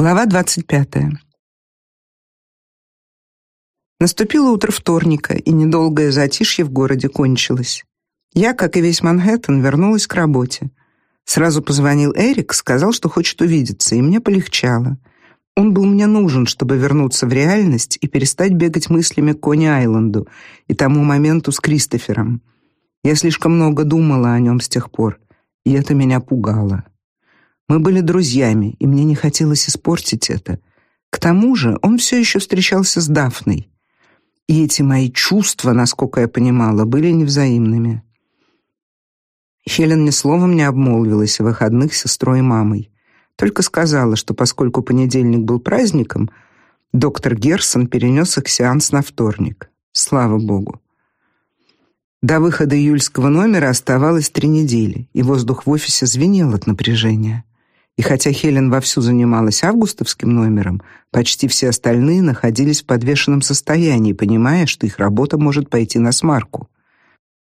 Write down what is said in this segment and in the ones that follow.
Глава 25. Наступило утро вторника, и недолгое затишье в городе кончилось. Я, как и весь Манхэттен, вернулась к работе. Сразу позвонил Эрик, сказал, что хочет увидеться, и мне полегчало. Он был мне нужен, чтобы вернуться в реальность и перестать бегать мыслями к Кони-Айленду и тому моменту с Кристофером. Я слишком много думала о нем с тех пор, и это меня пугало. Мы были друзьями, и мне не хотелось испортить это. К тому же, он все еще встречался с Дафной. И эти мои чувства, насколько я понимала, были невзаимными. Хелен ни словом не обмолвилась о выходных с сестрой и мамой. Только сказала, что поскольку понедельник был праздником, доктор Герсон перенес их сеанс на вторник. Слава богу. До выхода июльского номера оставалось три недели, и воздух в офисе звенел от напряжения. И хотя Хелен вовсю занималась августовским номером, почти все остальные находились в подвешенном состоянии, понимая, что их работа может пойти на смарку.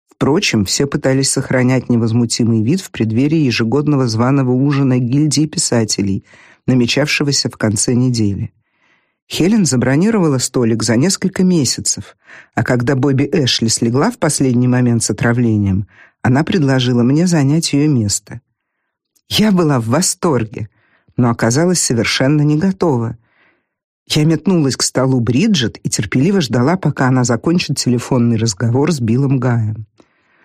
Впрочем, все пытались сохранять невозмутимый вид в преддверии ежегодного званого ужина гильдии писателей, намечавшегося в конце недели. Хелен забронировала столик за несколько месяцев, а когда Бобби Эшли слегла в последний момент с отравлением, она предложила мне занять ее место. Я была в восторге, но оказалась совершенно не готова. Я метнулась к столу Бриджит и терпеливо ждала, пока она закончит телефонный разговор с Биллом Гаем.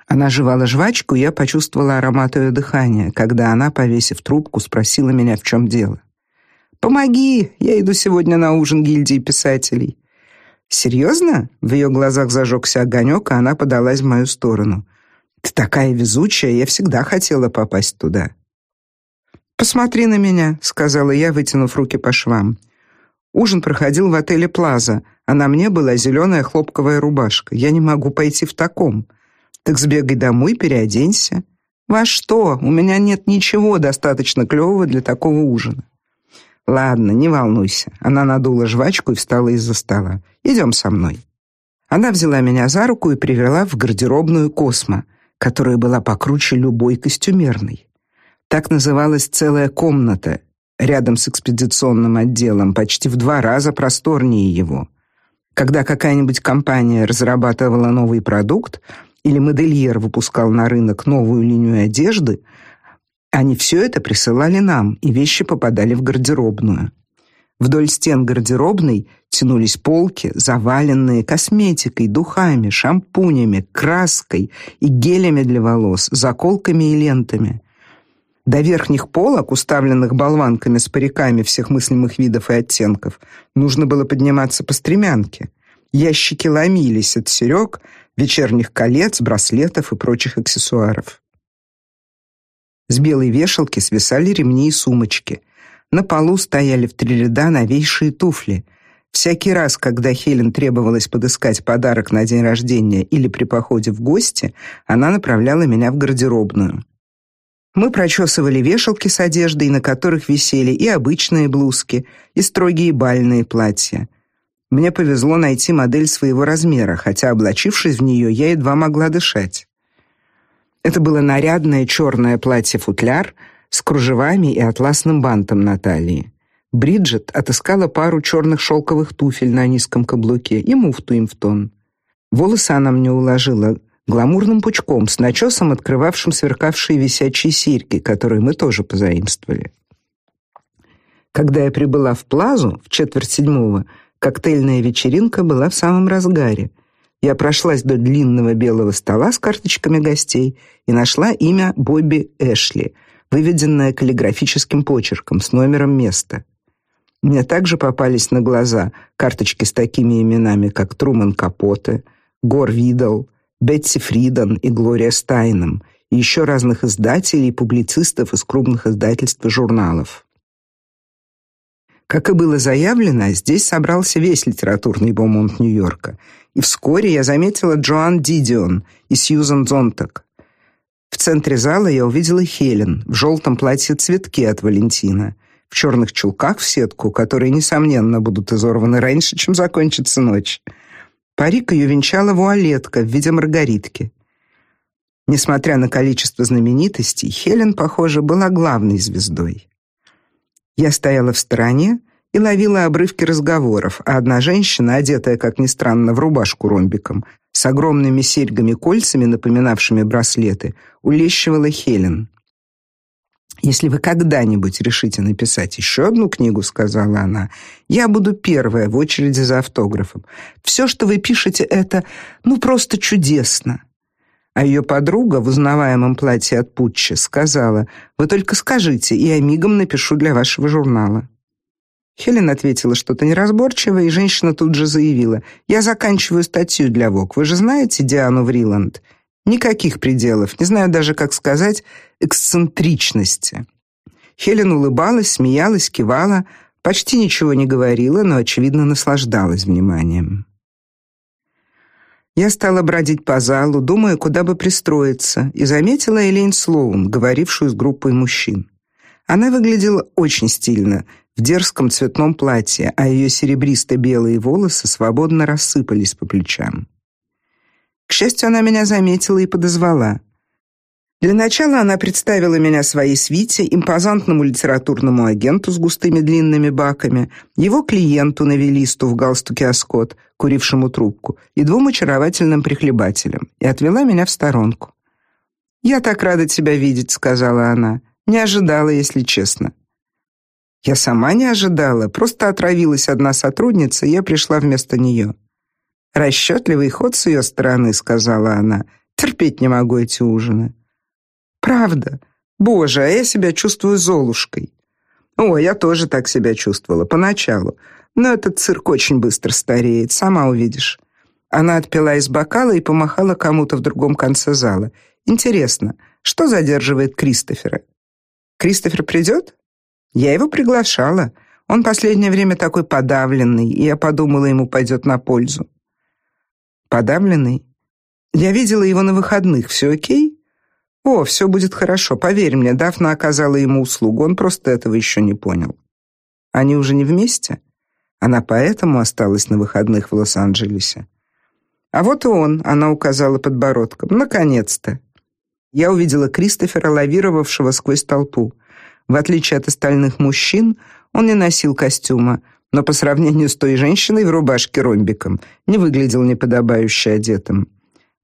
Она жевала жвачку, я почувствовала аромат ее дыхания, когда она, повесив трубку, спросила меня, в чем дело. «Помоги, я иду сегодня на ужин гильдии писателей». «Серьезно?» В ее глазах зажегся огонек, а она подалась в мою сторону. «Ты такая везучая, я всегда хотела попасть туда». «Посмотри на меня», — сказала я, вытянув руки по швам. Ужин проходил в отеле «Плаза», а на мне была зеленая хлопковая рубашка. Я не могу пойти в таком. Так сбегай домой, переоденься. Во что? У меня нет ничего достаточно клевого для такого ужина. Ладно, не волнуйся. Она надула жвачку и встала из-за стола. Идем со мной. Она взяла меня за руку и привела в гардеробную Космо, которая была покруче любой костюмерной. Так называлась целая комната рядом с экспедиционным отделом, почти в два раза просторнее его. Когда какая-нибудь компания разрабатывала новый продукт или модельер выпускал на рынок новую линию одежды, они все это присылали нам, и вещи попадали в гардеробную. Вдоль стен гардеробной тянулись полки, заваленные косметикой, духами, шампунями, краской и гелями для волос, заколками и лентами. До верхних полок, уставленных болванками с париками всех мыслимых видов и оттенков, нужно было подниматься по стремянке. Ящики ломились от серёг, вечерних колец, браслетов и прочих аксессуаров. С белой вешалки свисали ремни и сумочки. На полу стояли в три ряда новейшие туфли. Всякий раз, когда Хелен требовалось подыскать подарок на день рождения или при походе в гости, она направляла меня в гардеробную. Мы прочесывали вешалки с одеждой, на которых висели и обычные блузки, и строгие бальные платья. Мне повезло найти модель своего размера, хотя облачившись в нее, я едва могла дышать. Это было нарядное черное платье-футляр с кружевами и атласным бантом на талии. Бриджит отыскала пару черных шелковых туфель на низком каблуке и муфту им в тон. Волосы она мне уложила гламурным пучком с начесом, открывавшим сверкавшие висячие серьги, которые мы тоже позаимствовали. Когда я прибыла в Плазу в четверть седьмого, коктейльная вечеринка была в самом разгаре. Я прошлась до длинного белого стола с карточками гостей и нашла имя Бобби Эшли, выведенное каллиграфическим почерком с номером места. Мне также попались на глаза карточки с такими именами, как Труман Капоте, Гор Видал, Бетси Фриден и Глория Стайном, и еще разных издателей и публицистов из крупных издательств и журналов. Как и было заявлено, здесь собрался весь литературный бомонд Нью-Йорка, и вскоре я заметила Джоан Дидион и Сьюзан Зонтак. В центре зала я увидела Хелен в желтом платье цветки от Валентина, в черных чулках в сетку, которые несомненно будут изорваны раньше, чем закончится ночь. Парик ее венчала вуалетка в виде маргаритки. Несмотря на количество знаменитостей, Хелен, похоже, была главной звездой. Я стояла в стороне и ловила обрывки разговоров, а одна женщина, одетая, как ни странно, в рубашку ромбиком, с огромными серьгами-кольцами, напоминавшими браслеты, улещивала Хелен. Если вы когда-нибудь решите написать еще одну книгу, сказала она, я буду первая в очереди за автографом. Все, что вы пишете, это ну просто чудесно. А ее подруга в узнаваемом платье от Путчи сказала: "Вы только скажите, и я мигом напишу для вашего журнала". Хелен ответила что-то неразборчивое, и женщина тут же заявила: "Я заканчиваю статью для Vogue. Вы же знаете Диану Вриланд? Никаких пределов, не знаю даже, как сказать, эксцентричности". Хелен улыбалась, смеялась, кивала, почти ничего не говорила, но очевидно наслаждалась вниманием. Я стала бродить по залу, думая, куда бы пристроиться, и заметила Элейн Слоун, говорившую с группой мужчин. Она выглядела очень стильно, в дерзком цветном платье, а ее серебристо-белые волосы свободно рассыпались по плечам. К счастью, она меня заметила и подозвала. Для начала она представила меня своей свите, импозантному литературному агенту с густыми длинными баками, его клиенту новеллисту в галстуке Аскот, курившему трубку, и двум очаровательным прихлебателям, и отвела меня в сторонку. "Я так рада тебя видеть", сказала она. "Не ожидала, если честно". Я сама не ожидала, просто отравилась одна сотрудница, и я пришла вместо нее. Расчетливый ход с ее стороны, сказала она. Терпеть не могу эти ужины. Правда? Боже, а я себя чувствую золушкой. О, я тоже так себя чувствовала поначалу. Но этот цирк очень быстро стареет, сама увидишь. Она отпила из бокала и помахала кому-то в другом конце зала. Интересно, что задерживает Кристофера? Кристофер придет? Я его приглашала. Он последнее время такой подавленный, и я подумала, ему пойдет на пользу. Подавленный? Я видела его на выходных. Все о'кей? О, все будет хорошо, поверь мне, Дафна оказала ему услугу, он просто этого еще не понял. Они уже не вместе? Она поэтому осталась на выходных в Лос-Анджелесе. А вот и он, она указала подбородком. Наконец-то. Я увидела Кристофера, лавировавшего сквозь толпу. В отличие от остальных мужчин, он не носил костюма, но по сравнению с той женщиной в рубашке ромбиком не выглядел неподобающе одетым.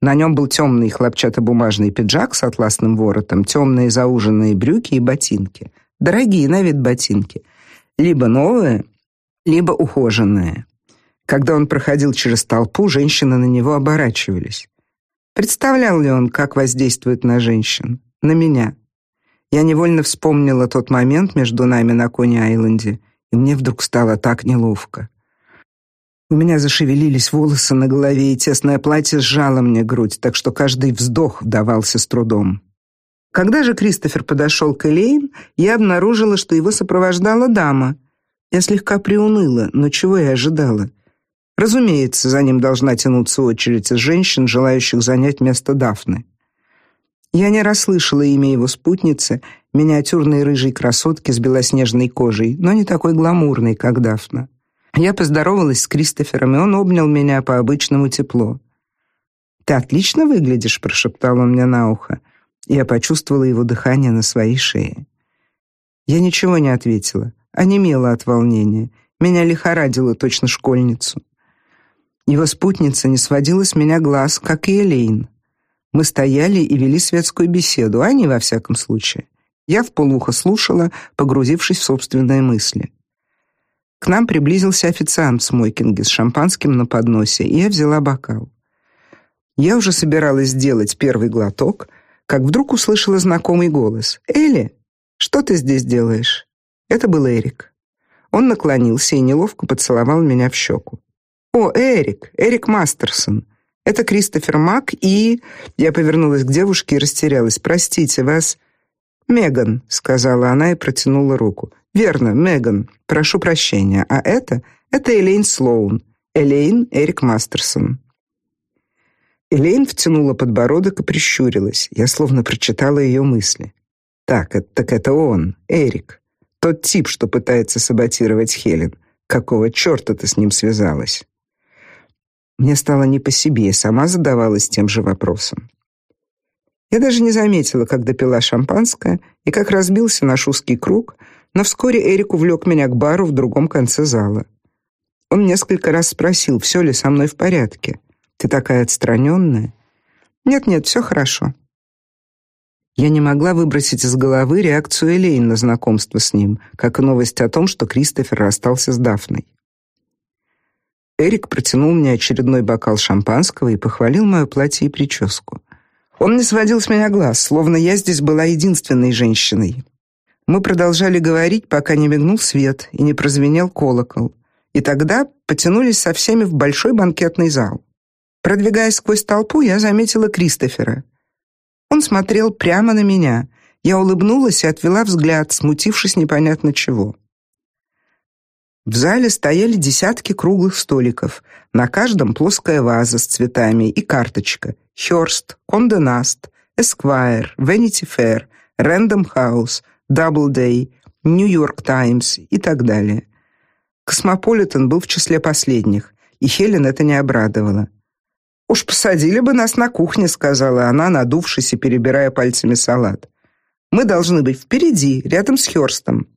На нем был темный хлопчатобумажный пиджак с атласным воротом, темные зауженные брюки и ботинки. Дорогие на вид ботинки. Либо новые, либо ухоженные. Когда он проходил через толпу, женщины на него оборачивались. Представлял ли он, как воздействует на женщин? На меня. Я невольно вспомнила тот момент между нами на Кони-Айленде, и мне вдруг стало так неловко. У меня зашевелились волосы на голове, и тесное платье сжало мне грудь, так что каждый вздох давался с трудом. Когда же Кристофер подошел к Элейн, я обнаружила, что его сопровождала дама. Я слегка приуныла, но чего я ожидала? Разумеется, за ним должна тянуться очередь из женщин, желающих занять место Дафны. Я не расслышала имя его спутницы, миниатюрной рыжей красотки с белоснежной кожей, но не такой гламурной, как Дафна. Я поздоровалась с Кристофером, и он обнял меня по-обычному тепло. «Ты отлично выглядишь», — прошептал он мне на ухо. Я почувствовала его дыхание на своей шее. Я ничего не ответила, онемела от волнения. Меня лихорадило точно школьницу. Его спутница не сводила с меня глаз, как и Элейн. Мы стояли и вели светскую беседу, а не во всяком случае. Я вполуха слушала, погрузившись в собственные мысли. К нам приблизился официант в смокинге с шампанским на подносе, и я взяла бокал. Я уже собиралась сделать первый глоток, как вдруг услышала знакомый голос. «Элли, что ты здесь делаешь?» Это был Эрик. Он наклонился и неловко поцеловал меня в щеку. «О, Эрик, Эрик Мастерсон. Это Кристофер Мак и...» Я повернулась к девушке и растерялась. «Простите, вас...» «Меган», — сказала она и протянула руку. Верно, Меган. Прошу прощения. А это это Элейн Слоун. Элейн Эрик Мастерсон. Элейн втянула подбородок и прищурилась. Я словно прочитала ее мысли. Так, это так это он, Эрик. Тот тип, что пытается саботировать Хелен. Какого чёрта ты с ним связалась? Мне стало не по себе, сама задавалась тем же вопросом. Я даже не заметила, как допила шампанское и как разбился наш узкий круг, но вскоре Эрик увлек меня к бару в другом конце зала. Он несколько раз спросил, все ли со мной в порядке. Ты такая отстраненная. Нет-нет, все хорошо. Я не могла выбросить из головы реакцию Элейн на знакомство с ним, как и новость о том, что Кристофер расстался с Дафной. Эрик протянул мне очередной бокал шампанского и похвалил мое платье и прическу. Он не сводил с меня глаз, словно я здесь была единственной женщиной. Мы продолжали говорить, пока не мигнул свет и не прозвенел колокол. И тогда потянулись со всеми в большой банкетный зал. Продвигаясь сквозь толпу, я заметила Кристофера. Он смотрел прямо на меня. Я улыбнулась и отвела взгляд, смутившись непонятно чего. В зале стояли десятки круглых столиков. На каждом плоская ваза с цветами и карточка. Хёрст, Condé Nast, Esquire, Vanity Fair, Random House, Doubleday, New York Times и так далее. Космополитен был в числе последних, и Хелен это не обрадовало. Уж посадили бы нас на кухне, сказала она, надувшись и перебирая пальцами салат. Мы должны быть впереди, рядом с Хёрстом.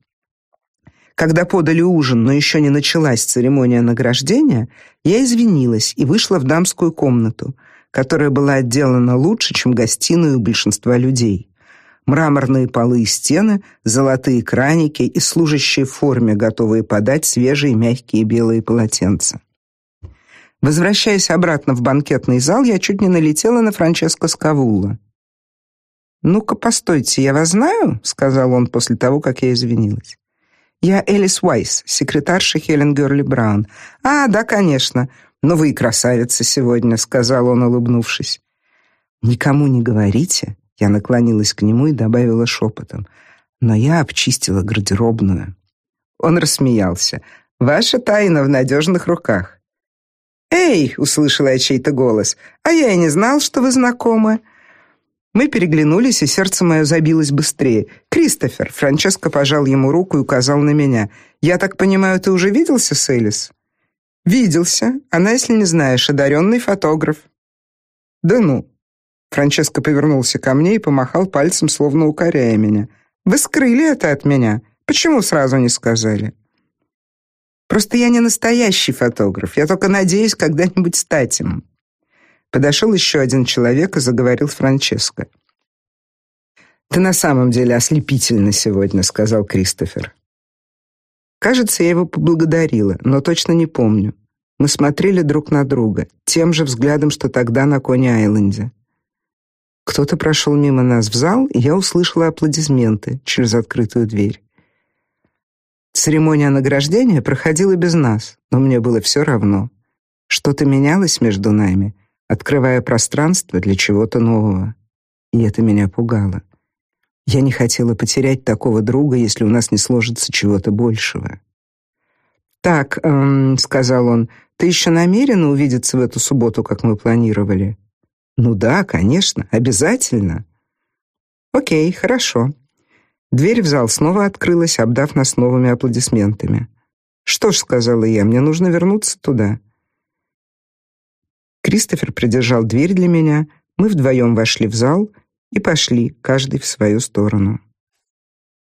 Когда подали ужин, но еще не началась церемония награждения, я извинилась и вышла в дамскую комнату, которая была отделана лучше, чем гостиную большинства людей. Мраморные полы и стены, золотые краники и служащие в форме, готовые подать свежие мягкие белые полотенца. Возвращаясь обратно в банкетный зал, я чуть не налетела на Франческо Скавулла. «Ну-ка, постойте, я вас знаю?» — сказал он после того, как я извинилась. «Я Элис Уайс, секретарша Хелен Герли Браун». «А, да, конечно. Но вы и красавица сегодня», — сказал он, улыбнувшись. «Никому не говорите», — я наклонилась к нему и добавила шепотом. «Но я обчистила гардеробную». Он рассмеялся. «Ваша тайна в надежных руках». «Эй!» — услышала я чей-то голос. «А я и не знал, что вы знакомы». Мы переглянулись, и сердце мое забилось быстрее. «Кристофер!» — Франческо пожал ему руку и указал на меня. «Я так понимаю, ты уже виделся с Элис?» «Виделся. Она, если не знаешь, одаренный фотограф». «Да ну!» Франческо повернулся ко мне и помахал пальцем, словно укоряя меня. «Вы скрыли это от меня. Почему сразу не сказали?» Просто я не настоящий фотограф. Я только надеюсь когда-нибудь стать им. Подошел еще один человек и заговорил Франческо. Ты на самом деле ослепительна сегодня, сказал Кристофер. Кажется, я его поблагодарила, но точно не помню. Мы смотрели друг на друга тем же взглядом, что тогда на Кони-Айленде. Кто-то прошел мимо нас в зал, и я услышала аплодисменты через открытую дверь. Церемония награждения проходила без нас, но мне было все равно. Что-то менялось между нами, открывая пространство для чего-то нового. И это меня пугало. Я не хотела потерять такого друга, если у нас не сложится чего-то большего. Так, эм, сказал он. Ты еще намерена увидеться в эту субботу, как мы планировали? Ну да, конечно, обязательно. О'кей, хорошо. Дверь в зал снова открылась, обдав нас новыми аплодисментами. "Что ж", сказала я, "мне нужно вернуться туда". Кристофер придержал дверь для меня. Мы вдвоем вошли в зал и пошли, каждый в свою сторону.